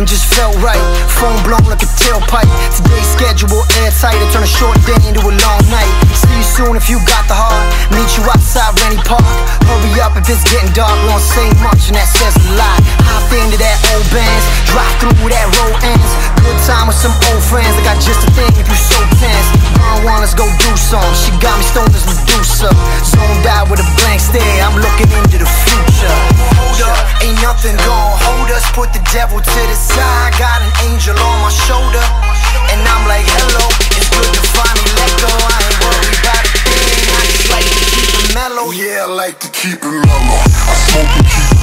something just felt right. Phone blown like a tailpipe. Today's schedule airtight. I turn a short day into a long night. See you soon if you got the heart. Meet you outside Rennie Park. Hurry up if it's getting dark. We don't say much and that says a lot. Hop into that old bands. Drive through that road ends. Good time with some old friends. I got just a thing if you so tense. Let's go do some. She got me stoned as us. Put the devil to the side. Got an angel on my shoulder. And I'm like, hello, it's good to finally let go. I ain't worried about a thing. I just like to keep it mellow. Yeah, I like to keep it mellow. I smoke and keep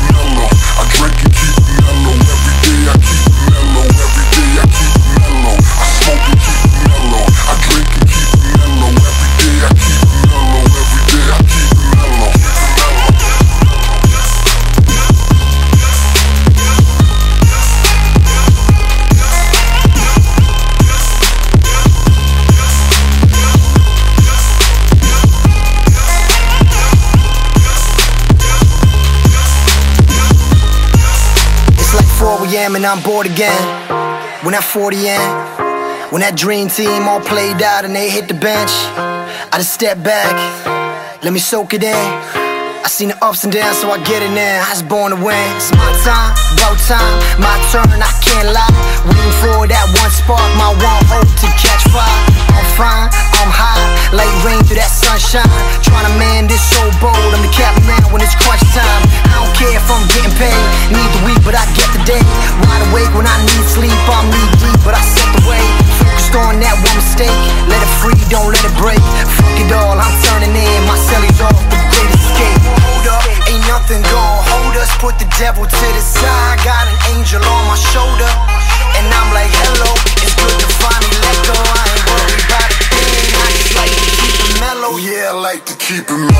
a.m. and I'm bored again. When that 40 in, when that dream team all played out and they hit the bench, I just step back, let me soak it in. I seen the ups and downs, so I get it in. I was born to win. It's my time, about time, my turn, I can't lie. Devil to the side. Got an angel on my shoulder, and I'm like, hello, it's good to finally let go. I ain't worried about a thing, I just like to keep it mellow. Yeah, I like to keep it mellow.